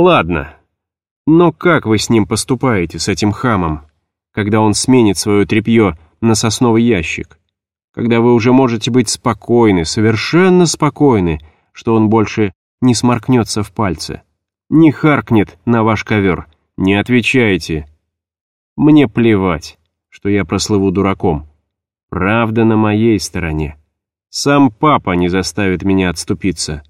Ладно. Но как вы с ним поступаете, с этим хамом, когда он сменит свое тряпье на сосновый ящик? Когда вы уже можете быть спокойны, совершенно спокойны, что он больше не сморкнется в пальцы, не харкнет на ваш ковер, не отвечайте. Мне плевать, что я прослыву дураком. Правда на моей стороне. Сам папа не заставит меня отступиться.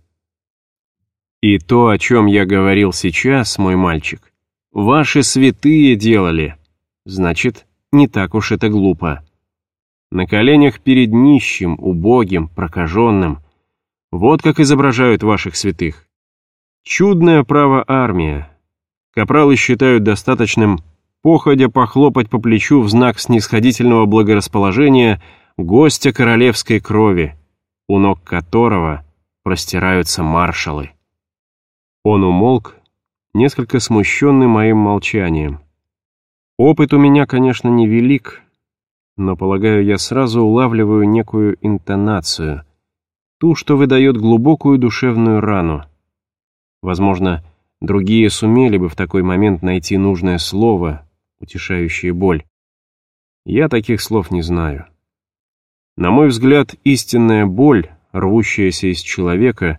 И то, о чем я говорил сейчас, мой мальчик, ваши святые делали. Значит, не так уж это глупо. На коленях перед нищим, убогим, прокаженным. Вот как изображают ваших святых. Чудная право армия. Капралы считают достаточным походя похлопать по плечу в знак снисходительного благорасположения гостя королевской крови, у ног которого простираются маршалы. Он умолк, несколько смущенный моим молчанием. Опыт у меня, конечно, невелик, но, полагаю, я сразу улавливаю некую интонацию, ту, что выдает глубокую душевную рану. Возможно, другие сумели бы в такой момент найти нужное слово, утешающее боль. Я таких слов не знаю. На мой взгляд, истинная боль, рвущаяся из человека,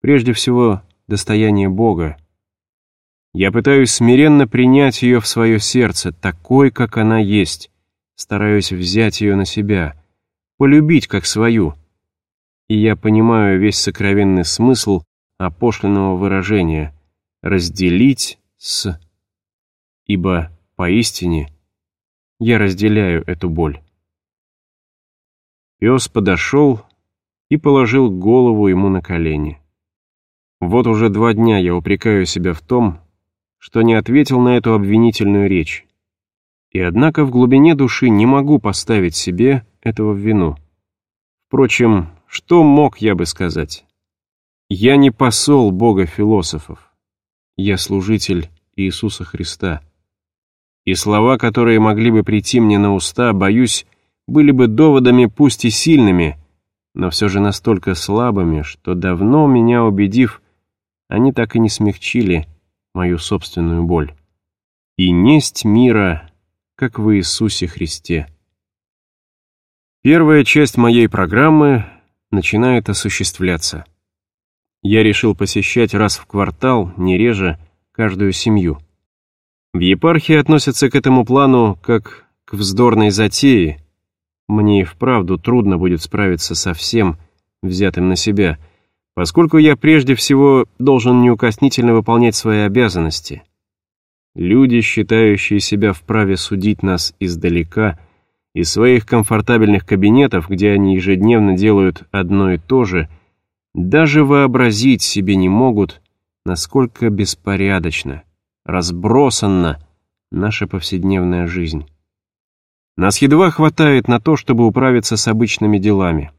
прежде всего достояние Бога. Я пытаюсь смиренно принять ее в свое сердце, такой, как она есть, стараюсь взять ее на себя, полюбить как свою. И я понимаю весь сокровенный смысл опошленного выражения «разделить с...» Ибо, поистине, я разделяю эту боль. Пес подошел и положил голову ему на колени. Вот уже два дня я упрекаю себя в том, что не ответил на эту обвинительную речь. И однако в глубине души не могу поставить себе этого в вину. Впрочем, что мог я бы сказать? Я не посол Бога философов. Я служитель Иисуса Христа. И слова, которые могли бы прийти мне на уста, боюсь, были бы доводами пусть и сильными, но все же настолько слабыми, что давно меня убедив, они так и не смягчили мою собственную боль. И несть мира, как в Иисусе Христе. Первая часть моей программы начинает осуществляться. Я решил посещать раз в квартал, не реже, каждую семью. В епархии относятся к этому плану как к вздорной затее. Мне и вправду трудно будет справиться со всем, взятым на себя — поскольку я прежде всего должен неукоснительно выполнять свои обязанности. Люди, считающие себя вправе судить нас издалека, из своих комфортабельных кабинетов, где они ежедневно делают одно и то же, даже вообразить себе не могут, насколько беспорядочно, разбросанна наша повседневная жизнь. Нас едва хватает на то, чтобы управиться с обычными делами,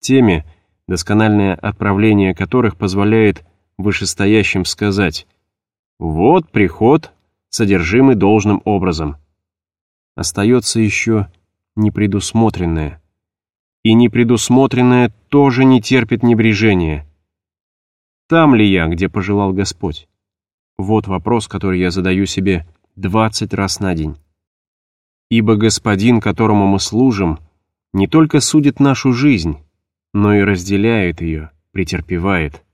теми, доскональное отправление которых позволяет вышестоящим сказать «Вот приход, содержимый должным образом». Остается еще непредусмотренное. И непредусмотренное тоже не терпит небрежения. Там ли я, где пожелал Господь? Вот вопрос, который я задаю себе двадцать раз на день. Ибо Господин, которому мы служим, не только судит нашу жизнь, но и разделяет ее, претерпевает.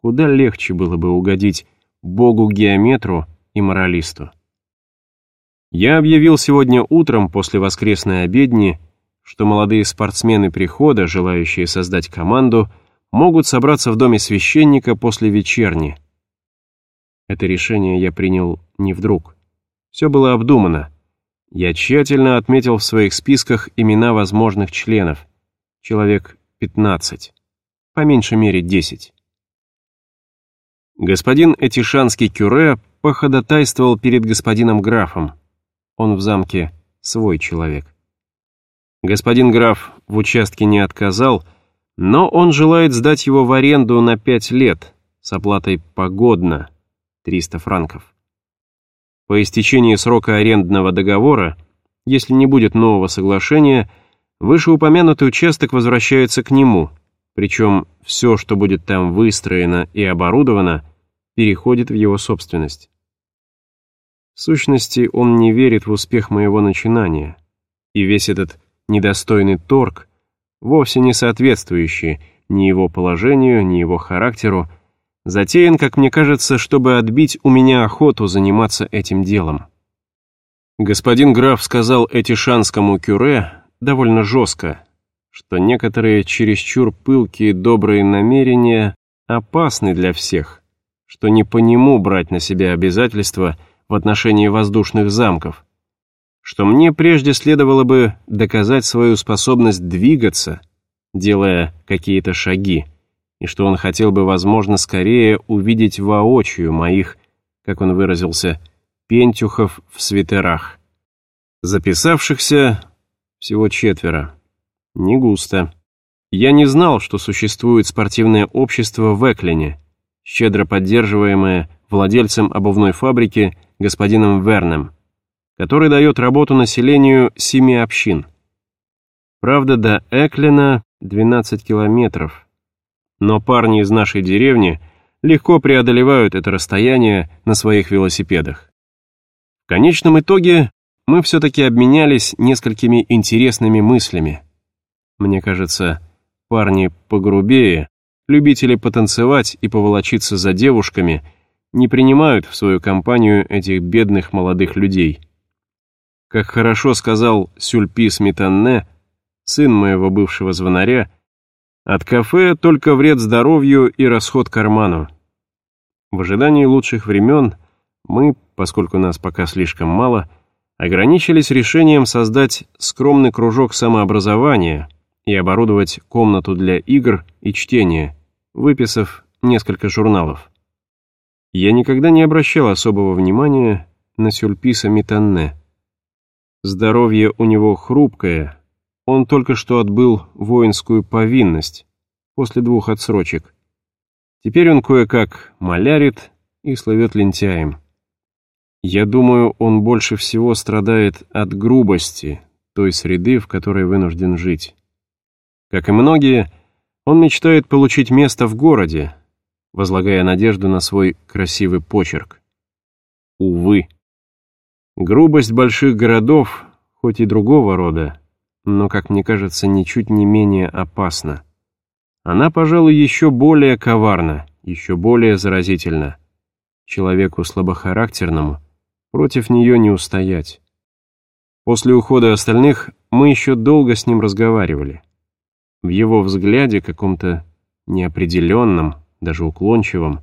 Куда легче было бы угодить Богу-геометру и моралисту. Я объявил сегодня утром после воскресной обедни, что молодые спортсмены прихода, желающие создать команду, могут собраться в доме священника после вечерни. Это решение я принял не вдруг. Все было обдумано. Я тщательно отметил в своих списках имена возможных членов. Человек 15, по меньшей мере 10. Господин Этишанский кюре походатайствовал перед господином графом. Он в замке свой человек. Господин граф в участке не отказал, но он желает сдать его в аренду на 5 лет с оплатой погодно 300 франков. По истечении срока арендного договора, если не будет нового соглашения, Вышеупомянутый участок возвращается к нему, причем все, что будет там выстроено и оборудовано, переходит в его собственность. В сущности, он не верит в успех моего начинания, и весь этот недостойный торг, вовсе не соответствующий ни его положению, ни его характеру, затеян, как мне кажется, чтобы отбить у меня охоту заниматься этим делом. Господин граф сказал этишанскому кюре довольно жестко, что некоторые чересчур пылкие добрые намерения опасны для всех, что не по нему брать на себя обязательства в отношении воздушных замков, что мне прежде следовало бы доказать свою способность двигаться, делая какие-то шаги, и что он хотел бы, возможно, скорее увидеть воочию моих, как он выразился, пентюхов в свитерах. Записавшихся всего четверо. Не густо. Я не знал, что существует спортивное общество в Эклине, щедро поддерживаемое владельцем обувной фабрики господином Вернем, который дает работу населению семи общин. Правда, до Эклина 12 километров, но парни из нашей деревни легко преодолевают это расстояние на своих велосипедах. В конечном итоге мы все-таки обменялись несколькими интересными мыслями. Мне кажется, парни погрубее, любители потанцевать и поволочиться за девушками, не принимают в свою компанию этих бедных молодых людей. Как хорошо сказал Сюльпис Метанне, сын моего бывшего звонаря, от кафе только вред здоровью и расход карману. В ожидании лучших времен мы, поскольку нас пока слишком мало, ограничились решением создать скромный кружок самообразования — и оборудовать комнату для игр и чтения, выписав несколько журналов. Я никогда не обращал особого внимания на Сюльписа Митанне. Здоровье у него хрупкое, он только что отбыл воинскую повинность после двух отсрочек. Теперь он кое-как малярит и славет лентяем. Я думаю, он больше всего страдает от грубости той среды, в которой вынужден жить. Как и многие, он мечтает получить место в городе, возлагая надежду на свой красивый почерк. Увы. Грубость больших городов, хоть и другого рода, но, как мне кажется, ничуть не менее опасна. Она, пожалуй, еще более коварна, еще более заразительна. Человеку слабохарактерному против нее не устоять. После ухода остальных мы еще долго с ним разговаривали. В его взгляде, каком-то неопределенном, даже уклончивом,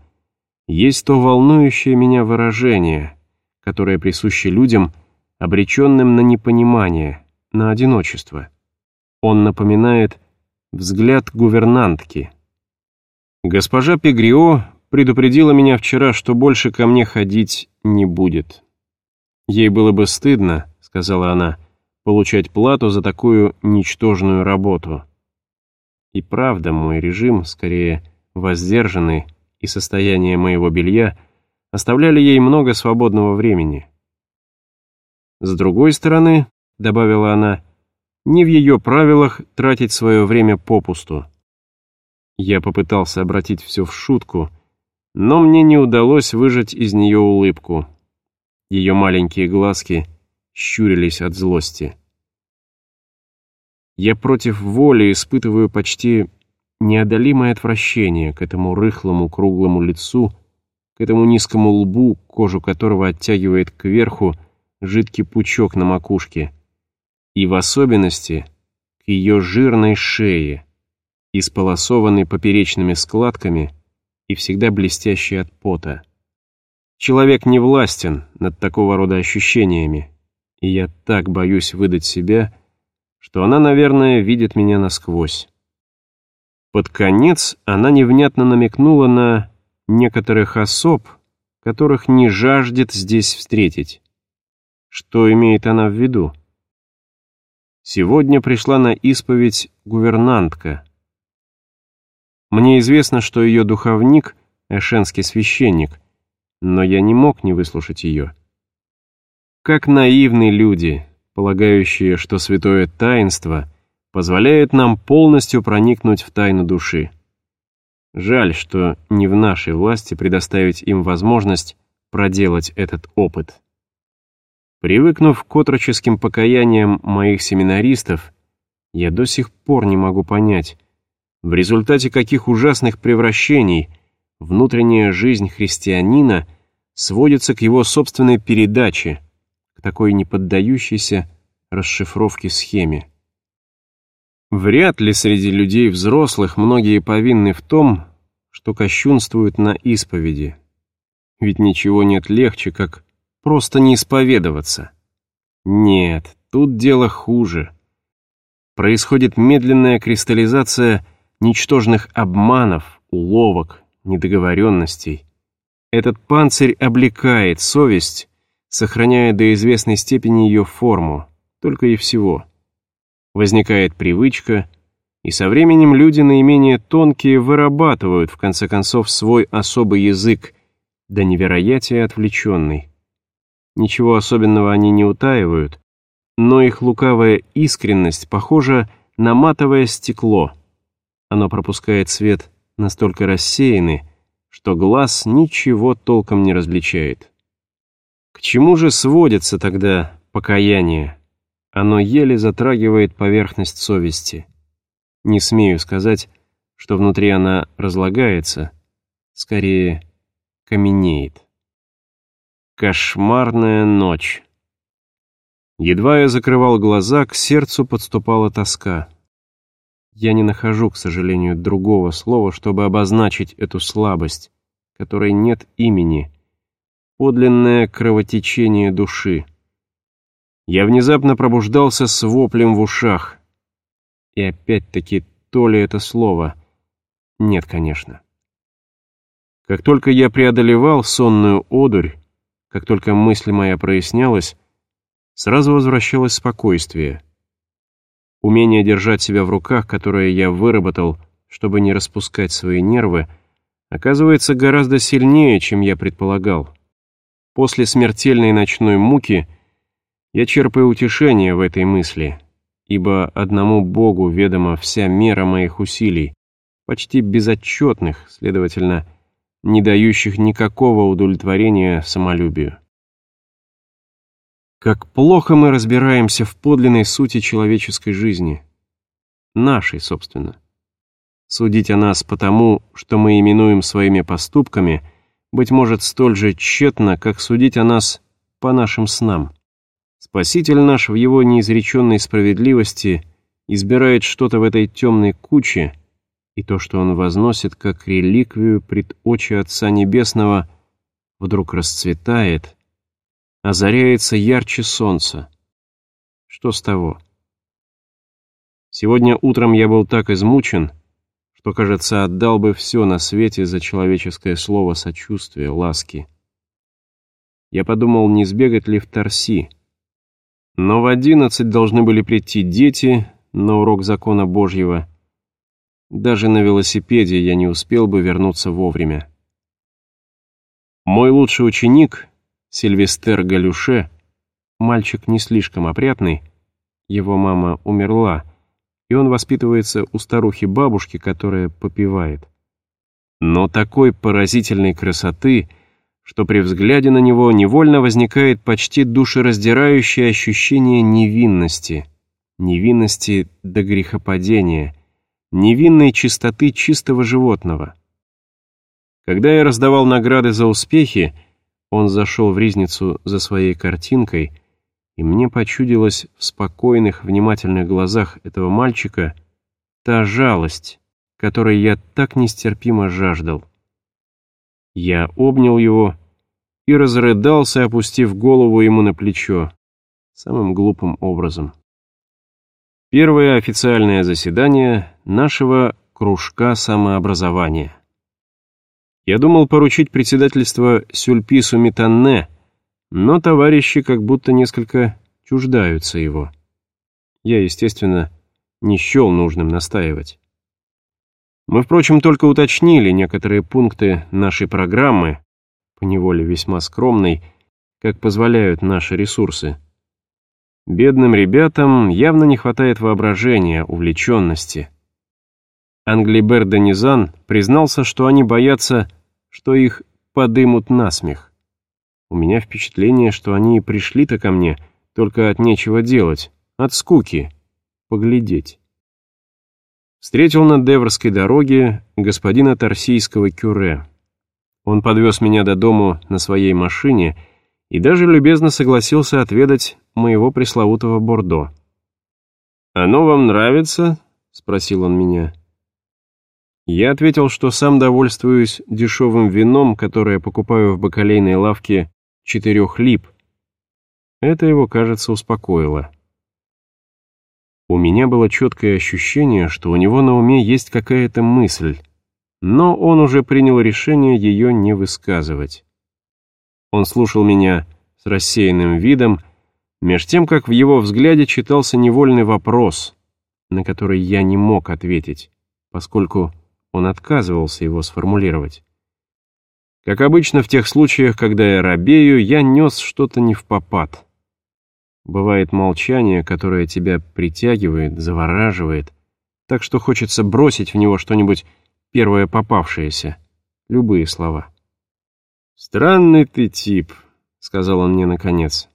есть то волнующее меня выражение, которое присуще людям, обреченным на непонимание, на одиночество. Он напоминает взгляд гувернантки. Госпожа Пегрио предупредила меня вчера, что больше ко мне ходить не будет. Ей было бы стыдно, сказала она, получать плату за такую ничтожную работу. И правда, мой режим, скорее воздержанный, и состояние моего белья оставляли ей много свободного времени. С другой стороны, добавила она, не в ее правилах тратить свое время попусту. Я попытался обратить все в шутку, но мне не удалось выжать из нее улыбку. Ее маленькие глазки щурились от злости. Я против воли испытываю почти неодолимое отвращение к этому рыхлому круглому лицу, к этому низкому лбу, кожу которого оттягивает кверху жидкий пучок на макушке, и в особенности к ее жирной шее, исполосованной поперечными складками и всегда блестящей от пота. Человек не властен над такого рода ощущениями, и я так боюсь выдать себя, что она, наверное, видит меня насквозь. Под конец она невнятно намекнула на некоторых особ, которых не жаждет здесь встретить. Что имеет она в виду? Сегодня пришла на исповедь гувернантка. Мне известно, что ее духовник — эшенский священник, но я не мог не выслушать ее. Как наивны люди, полагающие, что святое таинство позволяет нам полностью проникнуть в тайну души. Жаль, что не в нашей власти предоставить им возможность проделать этот опыт. Привыкнув к отроческим покаяниям моих семинаристов, я до сих пор не могу понять, в результате каких ужасных превращений внутренняя жизнь христианина сводится к его собственной передаче, к такой неподдающейся расшифровке схеме. Вряд ли среди людей взрослых многие повинны в том, что кощунствуют на исповеди. Ведь ничего нет легче, как просто не исповедоваться. Нет, тут дело хуже. Происходит медленная кристаллизация ничтожных обманов, уловок, недоговоренностей. Этот панцирь облекает совесть, сохраняя до известной степени ее форму, только и всего возникает привычка, и со временем люди наименее тонкие вырабатывают, в конце концов, свой особый язык, да невероятие отвлеченный. Ничего особенного они не утаивают, но их лукавая искренность похожа на матовое стекло. Оно пропускает свет настолько рассеянный, что глаз ничего толком не различает. К чему же сводится тогда покаяние? Оно еле затрагивает поверхность совести. Не смею сказать, что внутри она разлагается, скорее каменеет. Кошмарная ночь. Едва я закрывал глаза, к сердцу подступала тоска. Я не нахожу, к сожалению, другого слова, чтобы обозначить эту слабость, которой нет имени, подлинное кровотечение души. Я внезапно пробуждался с воплем в ушах. И опять-таки, то ли это слово? Нет, конечно. Как только я преодолевал сонную одурь, как только мысль моя прояснялась, сразу возвращалось спокойствие. Умение держать себя в руках, которое я выработал, чтобы не распускать свои нервы, оказывается гораздо сильнее, чем я предполагал. После смертельной ночной муки — я черпаю утешение в этой мысли, ибо одному Богу ведома вся мера моих усилий, почти безотчетных, следовательно, не дающих никакого удовлетворения самолюбию. Как плохо мы разбираемся в подлинной сути человеческой жизни. Нашей, собственно. Судить о нас потому, что мы именуем своими поступками, быть может, столь же тщетно, как судить о нас по нашим снам. Спаситель наш в его неизреченной справедливости избирает что-то в этой темной куче, и то, что он возносит как реликвию пред очи Отца Небесного, вдруг расцветает, озаряется ярче солнца. Что с того? Сегодня утром я был так измучен, что, кажется, отдал бы все на свете за человеческое слово сочувствия, ласки. Я подумал, не сбегать ли в Торси, но в одиннадцать должны были прийти дети на урок закона Божьего. Даже на велосипеде я не успел бы вернуться вовремя. Мой лучший ученик, Сильвестер Галюше, мальчик не слишком опрятный, его мама умерла, и он воспитывается у старухи-бабушки, которая попивает. Но такой поразительной красоты — что при взгляде на него невольно возникает почти душераздирающее ощущение невинности, невинности до грехопадения, невинной чистоты чистого животного. Когда я раздавал награды за успехи, он зашел в ризницу за своей картинкой, и мне почудилась в спокойных, внимательных глазах этого мальчика та жалость, которой я так нестерпимо жаждал. Я обнял его и разрыдался, опустив голову ему на плечо. Самым глупым образом. Первое официальное заседание нашего кружка самообразования. Я думал поручить председательство Сюльпису Митанне, но товарищи как будто несколько чуждаются его. Я, естественно, не счел нужным настаивать. Мы, впрочем, только уточнили некоторые пункты нашей программы, поневоле весьма скромной, как позволяют наши ресурсы. Бедным ребятам явно не хватает воображения, увлеченности. Англибер Денизан признался, что они боятся, что их подымут насмех. У меня впечатление, что они пришли-то ко мне только от нечего делать, от скуки, поглядеть. Встретил на Деврской дороге господина Тарсийского кюре. Он подвез меня до дому на своей машине и даже любезно согласился отведать моего пресловутого Бордо. «Оно вам нравится?» — спросил он меня. Я ответил, что сам довольствуюсь дешевым вином, которое покупаю в бакалейной лавке четырех лип. Это его, кажется, успокоило. У меня было четкое ощущение, что у него на уме есть какая-то мысль, но он уже принял решение ее не высказывать. Он слушал меня с рассеянным видом, меж тем, как в его взгляде читался невольный вопрос, на который я не мог ответить, поскольку он отказывался его сформулировать. Как обычно в тех случаях, когда я робею, я нес что-то не в попад — Бывает молчание, которое тебя притягивает, завораживает, так что хочется бросить в него что-нибудь первое попавшееся, любые слова. «Странный ты тип», — сказал он мне наконец.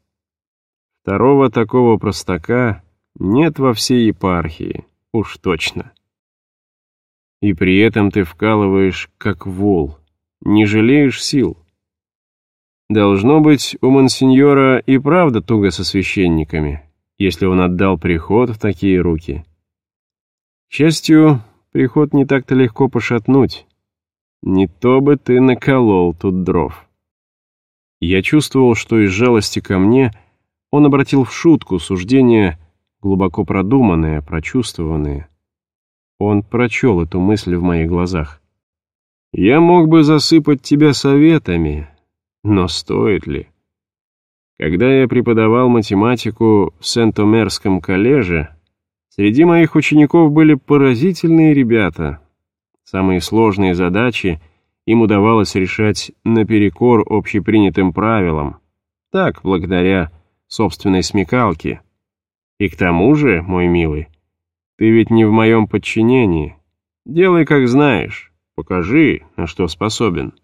«Второго такого простака нет во всей епархии, уж точно. И при этом ты вкалываешь, как вол, не жалеешь сил». Должно быть, у мансиньора и правда туго со священниками, если он отдал приход в такие руки. К счастью, приход не так-то легко пошатнуть. Не то бы ты наколол тут дров. Я чувствовал, что из жалости ко мне он обратил в шутку суждения, глубоко продуманные, прочувствованные. Он прочел эту мысль в моих глазах. «Я мог бы засыпать тебя советами», но стоит ли? Когда я преподавал математику в Сент-Омерском коллеже, среди моих учеников были поразительные ребята. Самые сложные задачи им удавалось решать наперекор общепринятым правилам. Так, благодаря собственной смекалке. И к тому же, мой милый, ты ведь не в моем подчинении. Делай, как знаешь, покажи, на что способен.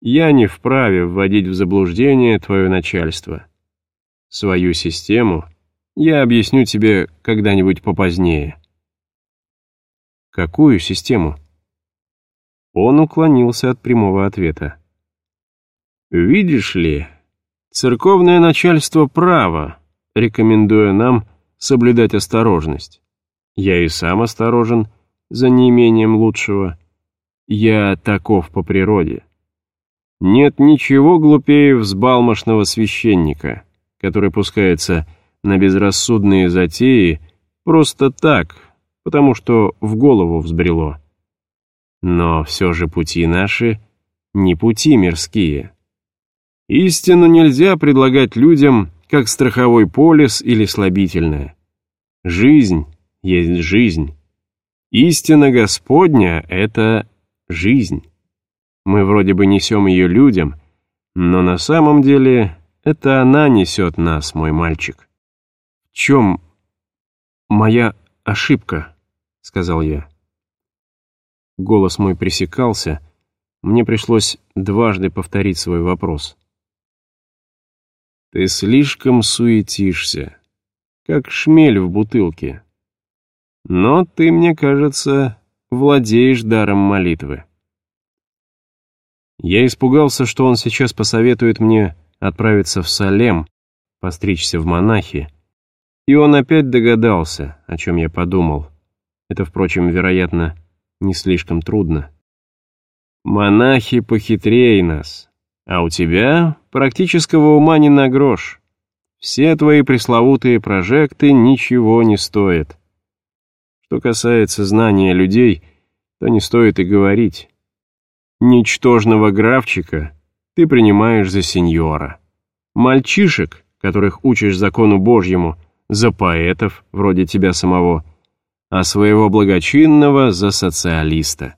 Я не вправе вводить в заблуждение твое начальство. Свою систему я объясню тебе когда-нибудь попозднее. Какую систему? Он уклонился от прямого ответа. Видишь ли, церковное начальство право, рекомендуя нам соблюдать осторожность. Я и сам осторожен, за неимением лучшего. Я таков по природе. Нет ничего глупее взбалмошного священника, который пускается на безрассудные затеи просто так, потому что в голову взбрело. Но все же пути наши не пути мирские. Истину нельзя предлагать людям как страховой полис или слабительное. Жизнь есть жизнь. Истина Господня — это жизнь. Мы вроде бы несем ее людям, но на самом деле это она несет нас, мой мальчик. В чем моя ошибка, сказал я. Голос мой пресекался, мне пришлось дважды повторить свой вопрос. Ты слишком суетишься, как шмель в бутылке. Но ты, мне кажется, владеешь даром молитвы. Я испугался, что он сейчас посоветует мне отправиться в Салем, постричься в монахи. И он опять догадался, о чем я подумал. Это, впрочем, вероятно, не слишком трудно. Монахи похитрее нас, а у тебя практического ума не на грош. Все твои пресловутые прожекты ничего не стоят. Что касается знания людей, то не стоит и говорить. Ничтожного графчика ты принимаешь за сеньора. Мальчишек, которых учишь закону Божьему, за поэтов, вроде тебя самого, а своего благочинного за социалиста.